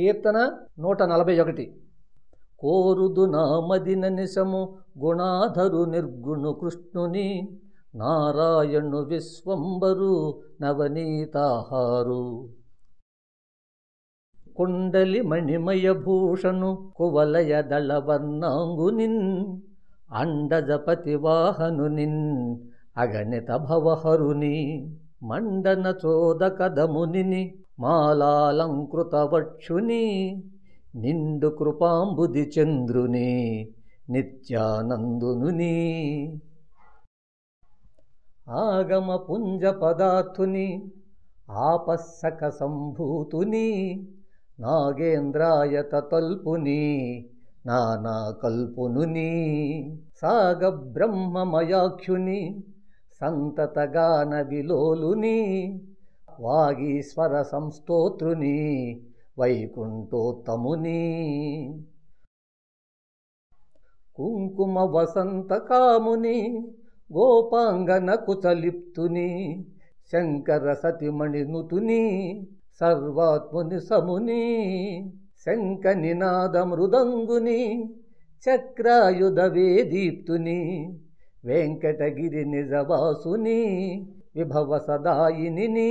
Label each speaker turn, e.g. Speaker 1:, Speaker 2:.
Speaker 1: కీర్తన నూట నలభై ఒకటి. కోరుదు నామదిన నిశము గుణాధరు నిర్గుణు కృష్ణుని నారాయణు విశ్వంబరు నవనీతాహారు. కుండలి మణిమయ భూషణు కువలయ దళవర్ణాంగునిన్ అండజపతి వాహనునిన్ అగణిత భవహరుని మండన చోదకదమునిని. మాలాలంకృతవక్షుని నిండు కృపాంబుది చంద్రుని నిత్యానందునుని. ఆగమ పుంజ పదార్థుని ఆపస్సక సంభూతుని నాగేంద్రాయత తల్పుని నానా కల్పునుని సాగ బ్రహ్మమయాఖ్యుని సంతతగాన విలోలుని వాగీశ్వర సంస్తోత్రుని వైకుంఠోత్తముని. కుంకుమ వసంత కాముని గోపాంగన కుచలిప్తుని శంకర సతిమణి నుతుని సర్వాత్ముని సముని శంక నినాద మృదంగుని చక్రాయుధ వేదీప్తుని వెంకటగిరి నిజవాసుని విభవ సదాయిని